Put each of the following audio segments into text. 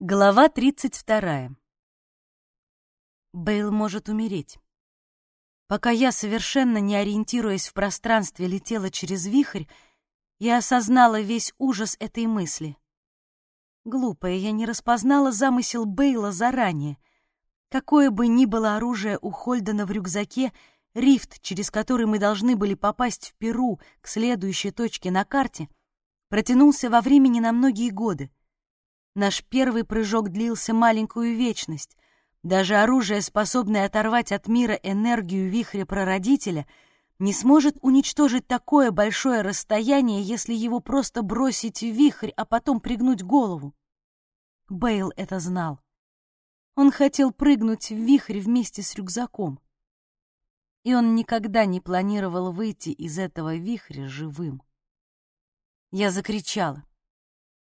Глава 32. Бейл может умереть. Пока я, совершенно не ориентируясь в пространстве, летела через вихрь, я осознала весь ужас этой мысли. Глупая, я не распознала замысел Бейла заранее. Какое бы ни было оружие у Хольдена в рюкзаке, рифт, через который мы должны были попасть в Перу к следующей точке на карте, протянулся во времени на многие годы. Наш первый прыжок длился маленькую вечность. Даже оружие, способное оторвать от мира энергию вихря прародителя, не сможет уничтожить такое большое расстояние, если его просто бросить в вихрь, а потом пригнуть голову. Бейл это знал. Он хотел прыгнуть в вихрь вместе с рюкзаком. И он никогда не планировал выйти из этого вихря живым. Я закричала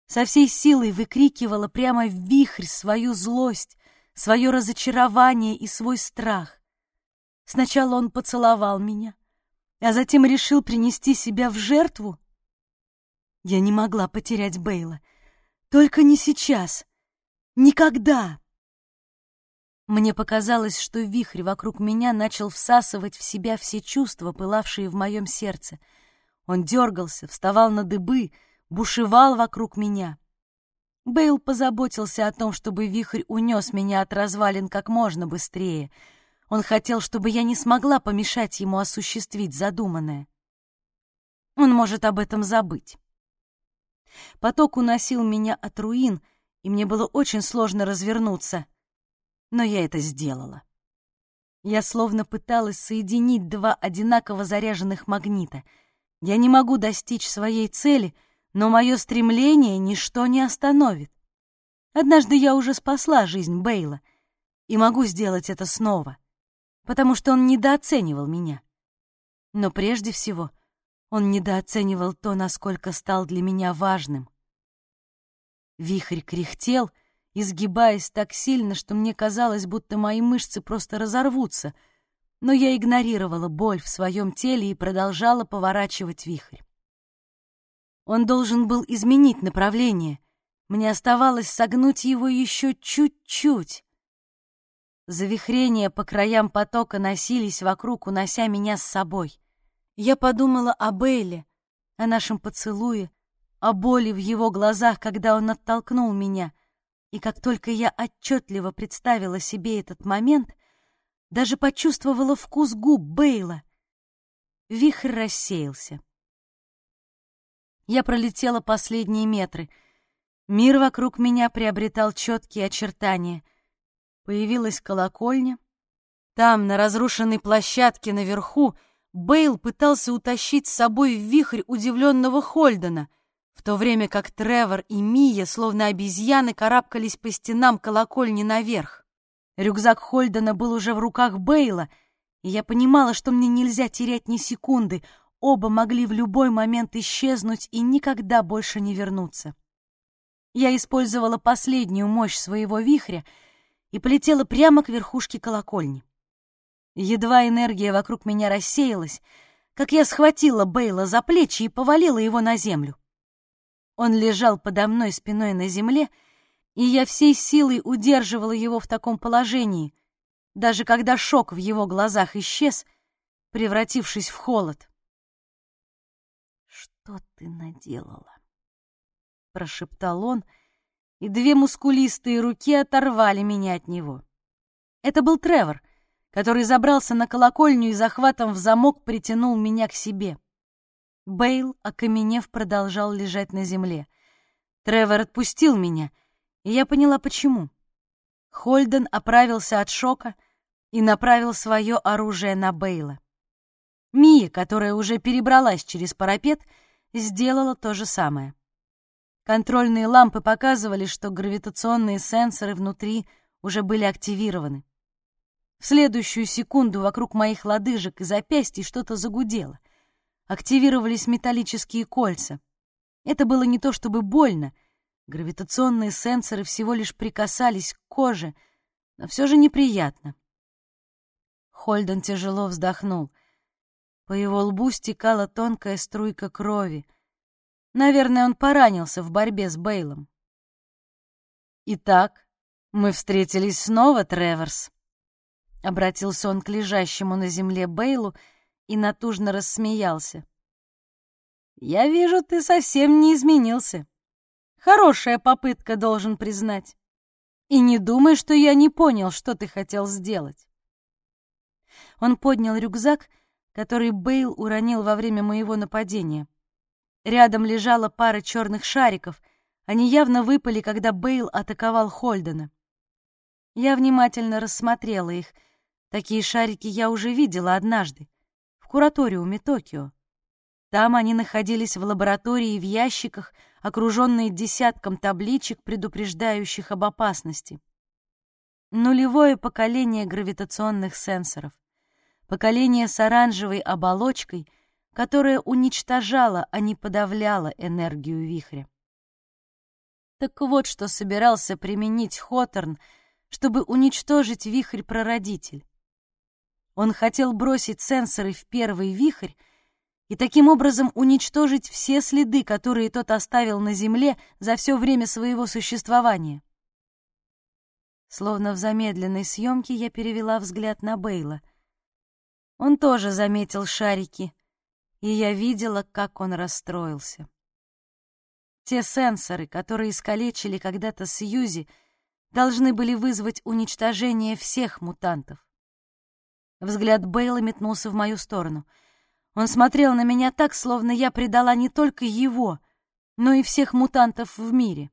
со всей силой выкрикивала прямо в вихрь свою злость, свое разочарование и свой страх. Сначала он поцеловал меня, а затем решил принести себя в жертву. Я не могла потерять Бейла. Только не сейчас. Никогда. Мне показалось, что вихрь вокруг меня начал всасывать в себя все чувства, пылавшие в моем сердце. Он дергался, вставал на дыбы — бушевал вокруг меня. Бейл позаботился о том, чтобы вихрь унес меня от развалин как можно быстрее. Он хотел, чтобы я не смогла помешать ему осуществить задуманное. Он может об этом забыть. Поток уносил меня от руин, и мне было очень сложно развернуться, но я это сделала. Я словно пыталась соединить два одинаково заряженных магнита. Я не могу достичь своей цели — но мое стремление ничто не остановит. Однажды я уже спасла жизнь Бейла и могу сделать это снова, потому что он недооценивал меня. Но прежде всего он недооценивал то, насколько стал для меня важным. Вихрь кряхтел, изгибаясь так сильно, что мне казалось, будто мои мышцы просто разорвутся, но я игнорировала боль в своем теле и продолжала поворачивать вихрь. Он должен был изменить направление. Мне оставалось согнуть его еще чуть-чуть. Завихрения по краям потока носились вокруг, унося меня с собой. Я подумала о Бейле, о нашем поцелуе, о боли в его глазах, когда он оттолкнул меня. И как только я отчетливо представила себе этот момент, даже почувствовала вкус губ Бейла. Вихрь рассеялся. Я пролетела последние метры. Мир вокруг меня приобретал четкие очертания. Появилась колокольня. Там, на разрушенной площадке наверху, Бейл пытался утащить с собой в вихрь удивленного Хольдена, в то время как Тревор и Мия, словно обезьяны, карабкались по стенам колокольни наверх. Рюкзак Хольдена был уже в руках Бейла, и я понимала, что мне нельзя терять ни секунды. Оба могли в любой момент исчезнуть и никогда больше не вернуться. Я использовала последнюю мощь своего вихря и полетела прямо к верхушке колокольни. Едва энергия вокруг меня рассеялась, как я схватила Бейла за плечи и повалила его на землю. Он лежал подо мной спиной на земле, и я всей силой удерживала его в таком положении, даже когда шок в его глазах исчез, превратившись в холод. «Что ты наделала?» — прошептал он, и две мускулистые руки оторвали меня от него. Это был Тревор, который забрался на колокольню и захватом в замок притянул меня к себе. Бейл, окаменев, продолжал лежать на земле. Тревор отпустил меня, и я поняла, почему. Хольден оправился от шока и направил свое оружие на Бейла. Мия, которая уже перебралась через парапет, — сделала то же самое. Контрольные лампы показывали, что гравитационные сенсоры внутри уже были активированы. В следующую секунду вокруг моих лодыжек и запястий что-то загудело. Активировались металлические кольца. Это было не то чтобы больно. Гравитационные сенсоры всего лишь прикасались к коже, но все же неприятно. Хольден тяжело вздохнул. По его лбу стекала тонкая струйка крови. Наверное, он поранился в борьбе с Бейлом. «Итак, мы встретились снова, Треворс», — обратился он к лежащему на земле Бейлу и натужно рассмеялся. «Я вижу, ты совсем не изменился. Хорошая попытка, должен признать. И не думай, что я не понял, что ты хотел сделать». Он поднял рюкзак, который Бейл уронил во время моего нападения. Рядом лежала пара черных шариков. Они явно выпали, когда Бейл атаковал Хольдена. Я внимательно рассмотрела их. Такие шарики я уже видела однажды, в кураториуме Токио. Там они находились в лаборатории в ящиках, окруженные десятком табличек, предупреждающих об опасности. Нулевое поколение гравитационных сенсоров. Поколение с оранжевой оболочкой, которая уничтожала, а не подавляла энергию вихря. Так вот, что собирался применить Хоторн, чтобы уничтожить вихрь-прародитель. Он хотел бросить сенсоры в первый вихрь и таким образом уничтожить все следы, которые тот оставил на Земле за все время своего существования. Словно в замедленной съемке я перевела взгляд на Бейла. Он тоже заметил шарики, и я видела, как он расстроился. Те сенсоры, которые искалечили когда-то Сьюзи, должны были вызвать уничтожение всех мутантов. Взгляд Бейла метнулся в мою сторону. Он смотрел на меня так, словно я предала не только его, но и всех мутантов в мире.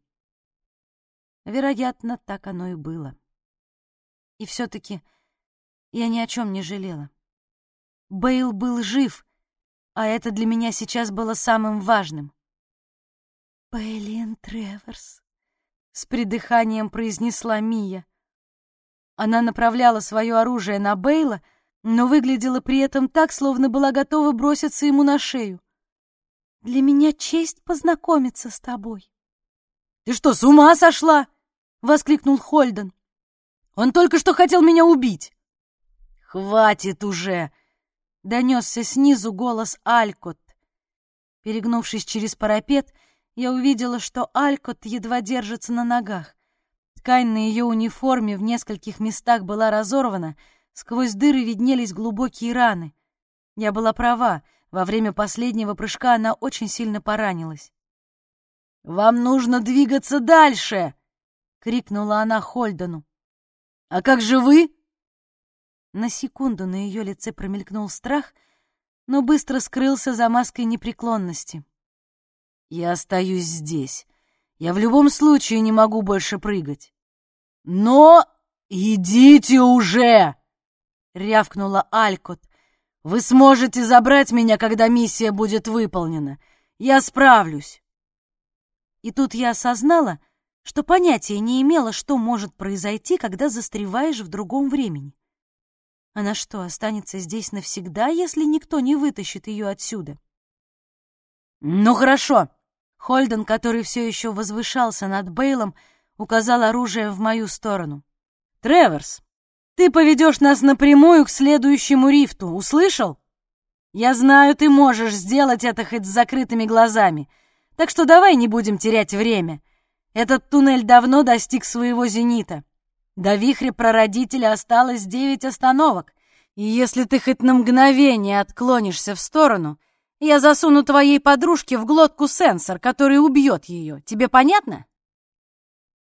Вероятно, так оно и было. И все-таки я ни о чем не жалела. Бейл был жив, а это для меня сейчас было самым важным. «Бейлин Треворс», — с придыханием произнесла Мия. Она направляла свое оружие на Бейла, но выглядела при этом так, словно была готова броситься ему на шею. «Для меня честь познакомиться с тобой». «Ты что, с ума сошла?» — воскликнул Хольден. «Он только что хотел меня убить». «Хватит уже!» Донесся снизу голос Алькот. Перегнувшись через парапет, я увидела, что Алькот едва держится на ногах. Ткань на ее униформе в нескольких местах была разорвана, сквозь дыры виднелись глубокие раны. Я была права, во время последнего прыжка она очень сильно поранилась. «Вам нужно двигаться дальше!» — крикнула она Хольдену. «А как же вы?» На секунду на ее лице промелькнул страх, но быстро скрылся за маской непреклонности. «Я остаюсь здесь. Я в любом случае не могу больше прыгать». «Но идите уже!» — рявкнула Алькот. «Вы сможете забрать меня, когда миссия будет выполнена. Я справлюсь». И тут я осознала, что понятия не имела, что может произойти, когда застреваешь в другом времени. Она что, останется здесь навсегда, если никто не вытащит ее отсюда? Ну хорошо. Холден, который все еще возвышался над Бейлом, указал оружие в мою сторону. Треворс, ты поведешь нас напрямую к следующему рифту, услышал? Я знаю, ты можешь сделать это хоть с закрытыми глазами, так что давай не будем терять время. Этот туннель давно достиг своего зенита. До вихря прародителя осталось девять остановок, и если ты хоть на мгновение отклонишься в сторону, я засуну твоей подружке в глотку сенсор, который убьет ее. Тебе понятно?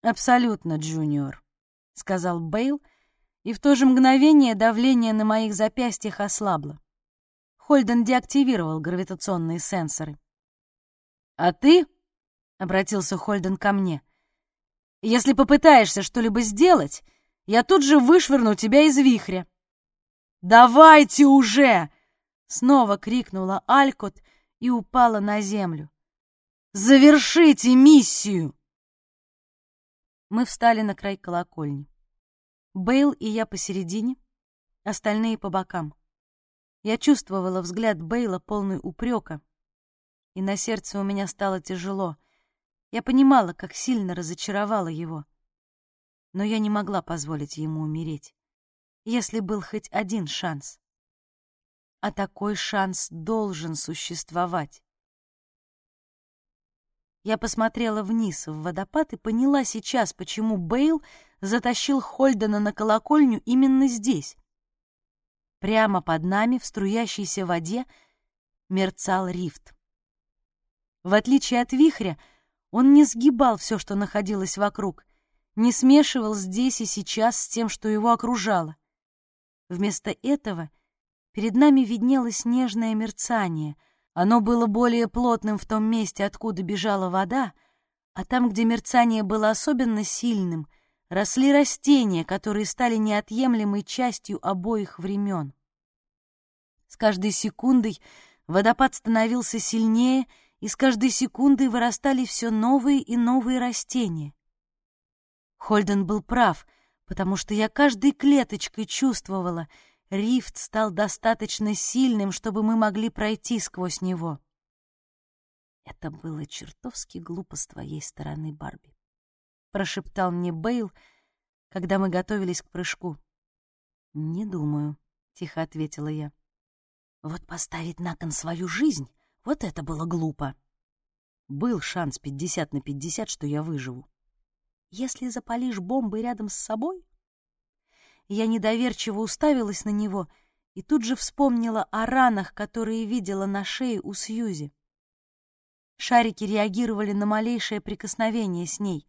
Абсолютно, Джуниор, сказал Бейл, и в то же мгновение давление на моих запястьях ослабло. Хольден деактивировал гравитационные сенсоры. А ты, обратился Хольден ко мне, — если попытаешься что-либо сделать, я тут же вышвырну тебя из вихря. «Давайте уже!» — снова крикнула Алькот и упала на землю. «Завершите миссию!» Мы встали на край колокольни. Бейл и я посередине, остальные по бокам. Я чувствовала взгляд Бейла полный упрека, и на сердце у меня стало тяжело — я понимала, как сильно разочаровала его. Но я не могла позволить ему умереть, если был хоть один шанс. А такой шанс должен существовать. Я посмотрела вниз в водопад и поняла сейчас, почему Бейл затащил Хольдена на колокольню именно здесь. Прямо под нами, в струящейся воде, мерцал рифт. В отличие от вихря, он не сгибал все, что находилось вокруг, не смешивал здесь и сейчас с тем, что его окружало. Вместо этого перед нами виднелось нежное мерцание — оно было более плотным в том месте, откуда бежала вода, а там, где мерцание было особенно сильным, росли растения, которые стали неотъемлемой частью обоих времен. С каждой секундой водопад становился сильнее, и с каждой секундой вырастали все новые и новые растения. Хольден был прав, потому что я каждой клеточкой чувствовала — Рифт стал достаточно сильным, чтобы мы могли пройти сквозь него. Это было чертовски глупо с твоей стороны, Барби, прошептал мне Бейл, когда мы готовились к прыжку. Не думаю, тихо ответила я. Вот поставить на кон свою жизнь, вот это было глупо. Был шанс пятьдесят на пятьдесят, что я выживу. Если запалишь бомбы рядом с собой, я недоверчиво уставилась на него и тут же вспомнила о ранах, которые видела на шее у Сьюзи. Шарики реагировали на малейшее прикосновение с ней.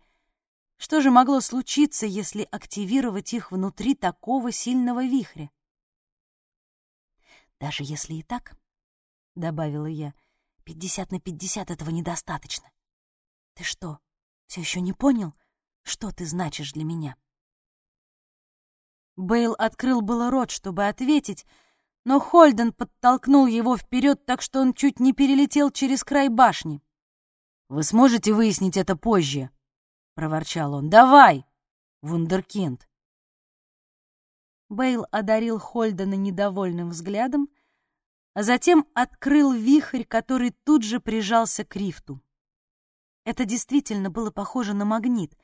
Что же могло случиться, если активировать их внутри такого сильного вихря? «Даже если и так, — добавила я, — пятьдесят на пятьдесят этого недостаточно. Ты что, все еще не понял, что ты значишь для меня?» Бейл открыл было рот, чтобы ответить, но Хольден подтолкнул его вперед, так что он чуть не перелетел через край башни. «Вы сможете выяснить это позже?» — проворчал он. «Давай, вундеркинд!» Бейл одарил Хольдена недовольным взглядом, а затем открыл вихрь, который тут же прижался к рифту. Это действительно было похоже на магнит.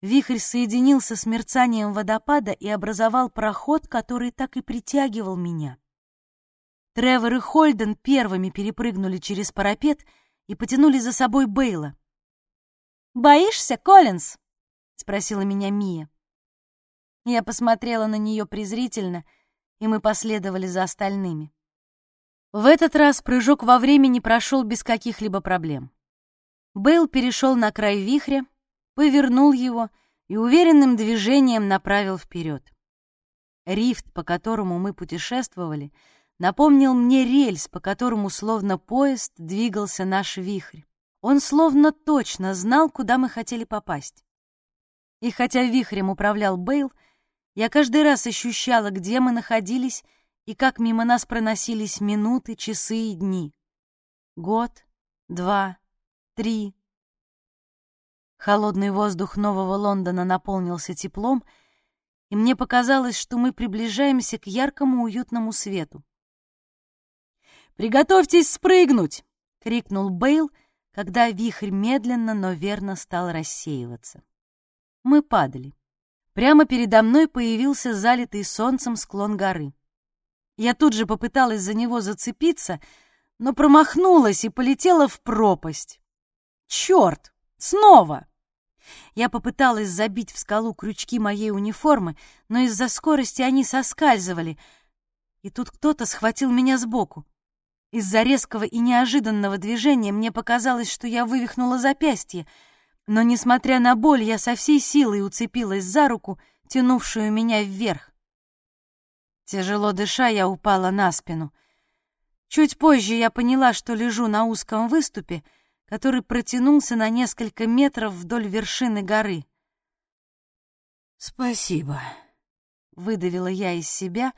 Вихрь соединился с мерцанием водопада и образовал проход, который так и притягивал меня. Тревор и Хольден первыми перепрыгнули через парапет и потянули за собой Бейла. «Боишься, Коллинз?» — спросила меня Мия. Я посмотрела на нее презрительно, и мы последовали за остальными. В этот раз прыжок во времени прошел без каких-либо проблем. Бейл перешел на край вихря, повернул его и уверенным движением направил вперед. Рифт, по которому мы путешествовали, напомнил мне рельс, по которому словно поезд двигался наш вихрь. Он словно точно знал, куда мы хотели попасть. И хотя вихрем управлял Бейл, я каждый раз ощущала, где мы находились и как мимо нас проносились минуты, часы и дни. Год, два, три, Холодный воздух Нового Лондона наполнился теплом, и мне показалось, что мы приближаемся к яркому уютному свету. «Приготовьтесь спрыгнуть!» — крикнул Бейл, когда вихрь медленно, но верно стал рассеиваться. Мы падали. Прямо передо мной появился залитый солнцем склон горы. Я тут же попыталась за него зацепиться, но промахнулась и полетела в пропасть. Черт! Снова! Я попыталась забить в скалу крючки моей униформы, но из-за скорости они соскальзывали, и тут кто-то схватил меня сбоку. Из-за резкого и неожиданного движения мне показалось, что я вывихнула запястье, но, несмотря на боль, я со всей силой уцепилась за руку, тянувшую меня вверх. Тяжело дыша, я упала на спину. Чуть позже я поняла, что лежу на узком выступе — который протянулся на несколько метров вдоль вершины горы. «Спасибо», — выдавила я из себя,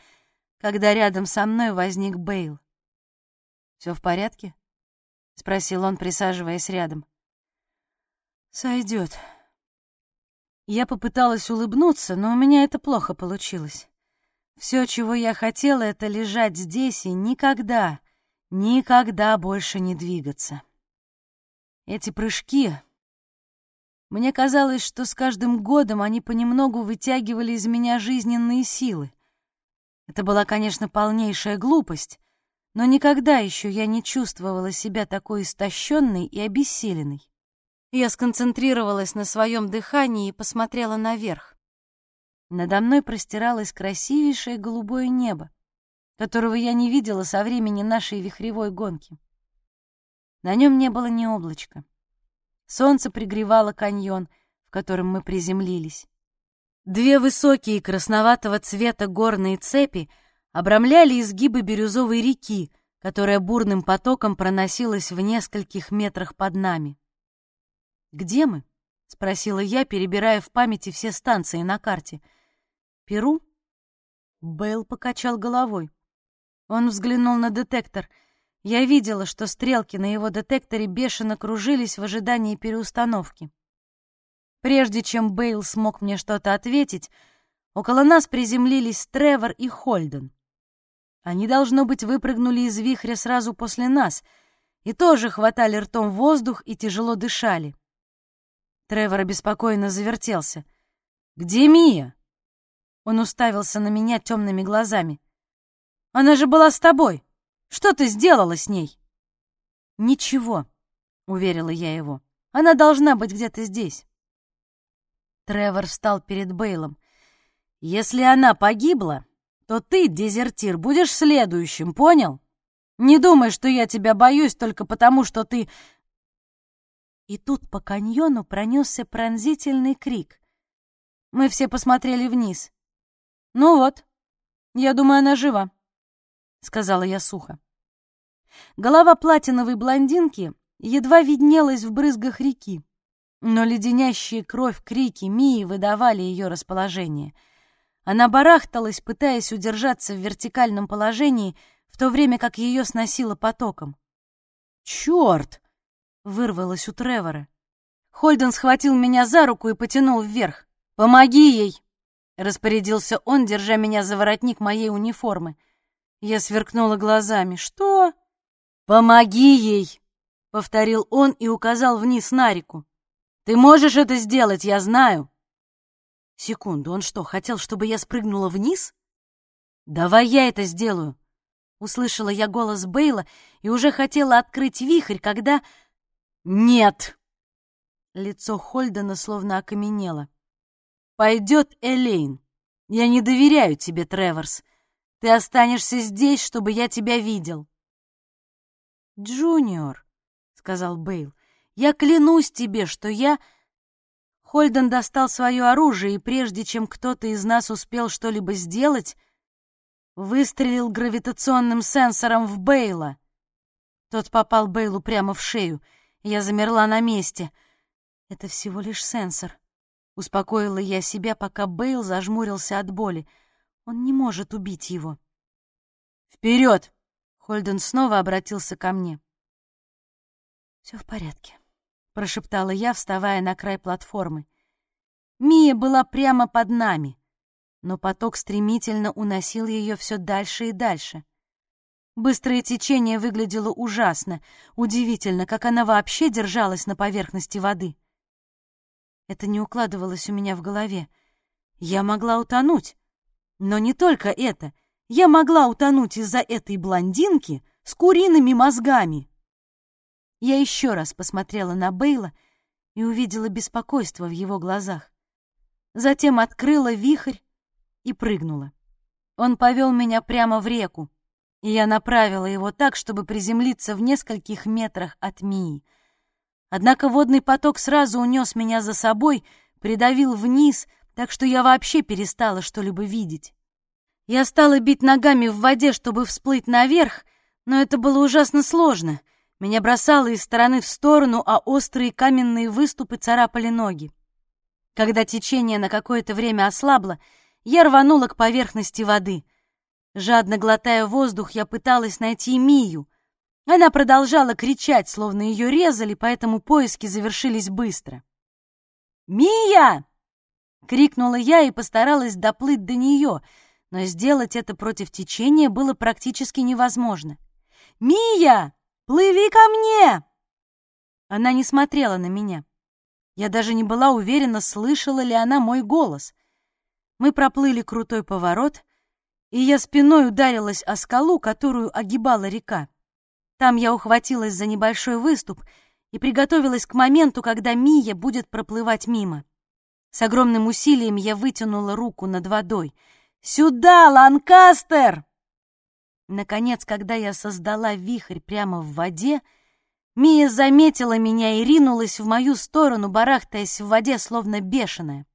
когда рядом со мной возник Бейл. «Все в порядке?» — спросил он, присаживаясь рядом. «Сойдет». Я попыталась улыбнуться, но у меня это плохо получилось. Все, чего я хотела, это лежать здесь и никогда, никогда больше не двигаться. Эти прыжки... Мне казалось, что с каждым годом они понемногу вытягивали из меня жизненные силы. Это была, конечно, полнейшая глупость, но никогда еще я не чувствовала себя такой истощенной и обессиленной. Я сконцентрировалась на своем дыхании и посмотрела наверх. Надо мной простиралось красивейшее голубое небо, которого я не видела со времени нашей вихревой гонки. На нем не было ни облачка. Солнце пригревало каньон, в котором мы приземлились. Две высокие красноватого цвета горные цепи обрамляли изгибы бирюзовой реки, которая бурным потоком проносилась в нескольких метрах под нами. «Где мы?» — спросила я, перебирая в памяти все станции на карте. «Перу?» Бейл покачал головой. Он взглянул на детектор. Я видела, что стрелки на его детекторе бешено кружились в ожидании переустановки. Прежде чем Бейл смог мне что-то ответить, около нас приземлились Тревор и Хольден. Они, должно быть, выпрыгнули из вихря сразу после нас и тоже хватали ртом воздух и тяжело дышали. Тревор обеспокоенно завертелся. «Где Мия?» Он уставился на меня темными глазами. «Она же была с тобой. Что ты сделала с ней?» «Ничего», — уверила я его. «Она должна быть где-то здесь». Тревор встал перед Бейлом. «Если она погибла, то ты, дезертир, будешь следующим, понял? Не думай, что я тебя боюсь только потому, что ты...» И тут по каньону пронесся пронзительный крик. Мы все посмотрели вниз. «Ну вот, я думаю, она жива», — сказала я сухо. Голова платиновой блондинки едва виднелась в брызгах реки. Но леденящие кровь крики Мии выдавали ее расположение. Она барахталась, пытаясь удержаться в вертикальном положении, в то время как ее сносило потоком. «Черт!» — вырвалось у Тревора. Хольден схватил меня за руку и потянул вверх. «Помоги ей!» — распорядился он, держа меня за воротник моей униформы. Я сверкнула глазами. «Что?» «Помоги ей!» — повторил он и указал вниз на реку. Ты можешь это сделать, я знаю. Секунду, он что, хотел, чтобы я спрыгнула вниз? Давай я это сделаю. Услышала я голос Бейла и уже хотела открыть вихрь, когда... Нет! Лицо Хольдена словно окаменело. Пойдет Элейн. Я не доверяю тебе, Треворс. Ты останешься здесь, чтобы я тебя видел. Джуниор, сказал Бейл, я клянусь тебе, что я...» Хольден достал свое оружие, и прежде чем кто-то из нас успел что-либо сделать, выстрелил гравитационным сенсором в Бейла. Тот попал Бейлу прямо в шею. Я замерла на месте. «Это всего лишь сенсор», — успокоила я себя, пока Бейл зажмурился от боли. «Он не может убить его». «Вперед!» — Хольден снова обратился ко мне. «Все в порядке», прошептала я, вставая на край платформы. Мия была прямо под нами, но поток стремительно уносил ее все дальше и дальше. Быстрое течение выглядело ужасно, удивительно, как она вообще держалась на поверхности воды. Это не укладывалось у меня в голове. Я могла утонуть. Но не только это. Я могла утонуть из-за этой блондинки с куриными мозгами. Я еще раз посмотрела на Бейла и увидела беспокойство в его глазах. Затем открыла вихрь и прыгнула. Он повел меня прямо в реку, и я направила его так, чтобы приземлиться в нескольких метрах от Мии. Однако водный поток сразу унес меня за собой, придавил вниз, так что я вообще перестала что-либо видеть. Я стала бить ногами в воде, чтобы всплыть наверх, но это было ужасно сложно — меня бросало из стороны в сторону, а острые каменные выступы царапали ноги. Когда течение на какое-то время ослабло, я рванула к поверхности воды. Жадно глотая воздух, я пыталась найти Мию. Она продолжала кричать, словно ее резали, поэтому поиски завершились быстро. «Мия!» — крикнула я и постаралась доплыть до нее, но сделать это против течения было практически невозможно. «Мия!» Плыви ко мне!» Она не смотрела на меня. Я даже не была уверена, слышала ли она мой голос. Мы проплыли крутой поворот, и я спиной ударилась о скалу, которую огибала река. Там я ухватилась за небольшой выступ и приготовилась к моменту, когда Мия будет проплывать мимо. С огромным усилием я вытянула руку над водой. «Сюда, Ланкастер!» Наконец, когда я создала вихрь прямо в воде, Мия заметила меня и ринулась в мою сторону, барахтаясь в воде, словно бешеная.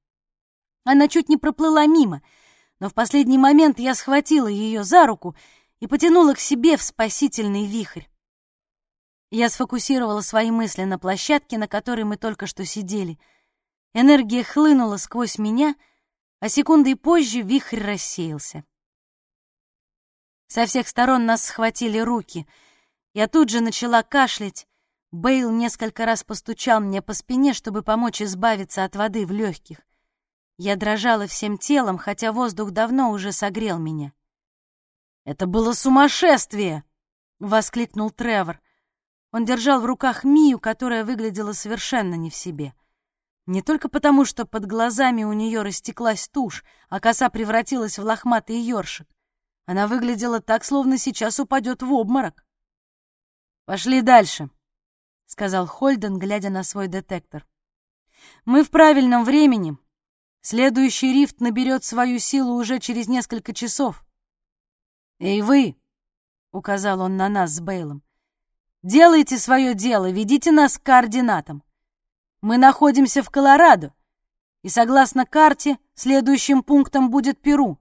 Она чуть не проплыла мимо, но в последний момент я схватила ее за руку и потянула к себе в спасительный вихрь. Я сфокусировала свои мысли на площадке, на которой мы только что сидели. Энергия хлынула сквозь меня, а секундой позже вихрь рассеялся. Со всех сторон нас схватили руки. Я тут же начала кашлять. Бейл несколько раз постучал мне по спине, чтобы помочь избавиться от воды в легких. Я дрожала всем телом, хотя воздух давно уже согрел меня. «Это было сумасшествие!» — воскликнул Тревор. Он держал в руках Мию, которая выглядела совершенно не в себе. Не только потому, что под глазами у нее растеклась тушь, а коса превратилась в лохматый ёршик. Она выглядела так, словно сейчас упадет в обморок. «Пошли дальше», — сказал Хольден, глядя на свой детектор. «Мы в правильном времени. Следующий рифт наберет свою силу уже через несколько часов». «Эй, вы!» — указал он на нас с Бейлом. «Делайте свое дело, ведите нас к координатам. Мы находимся в Колорадо, и, согласно карте, следующим пунктом будет Перу.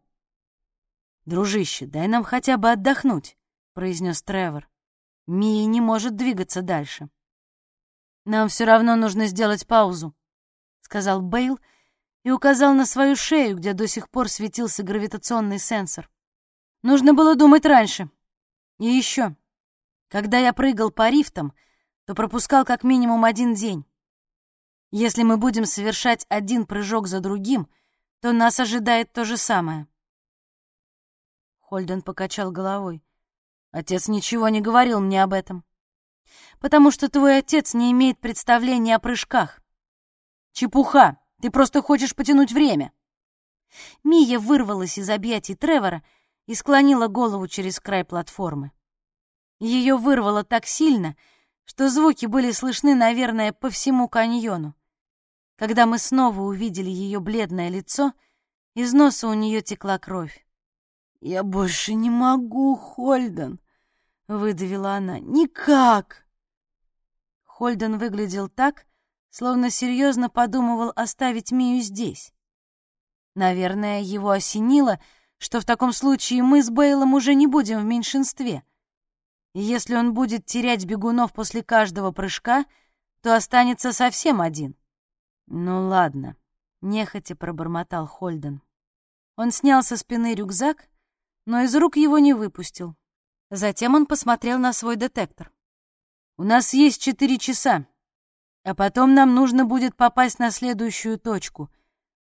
«Дружище, дай нам хотя бы отдохнуть», — произнес Тревор. «Мия не может двигаться дальше». «Нам все равно нужно сделать паузу», — сказал Бейл и указал на свою шею, где до сих пор светился гравитационный сенсор. «Нужно было думать раньше. И еще, когда я прыгал по рифтам, то пропускал как минимум один день. Если мы будем совершать один прыжок за другим, то нас ожидает то же самое. Хольден покачал головой. Отец ничего не говорил мне об этом. Потому что твой отец не имеет представления о прыжках. Чепуха! Ты просто хочешь потянуть время. Мия вырвалась из объятий Тревора и склонила голову через край платформы. Ее вырвало так сильно, что звуки были слышны, наверное, по всему каньону. Когда мы снова увидели ее бледное лицо, из носа у нее текла кровь. «Я больше не могу, Хольден!» — выдавила она. «Никак!» Хольден выглядел так, словно серьезно подумывал оставить Мию здесь. Наверное, его осенило, что в таком случае мы с Бейлом уже не будем в меньшинстве. И если он будет терять бегунов после каждого прыжка, то останется совсем один. «Ну ладно», — нехотя пробормотал Хольден. Он снял со спины рюкзак но из рук его не выпустил. Затем он посмотрел на свой детектор. «У нас есть четыре часа, а потом нам нужно будет попасть на следующую точку.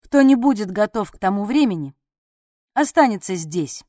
Кто не будет готов к тому времени, останется здесь».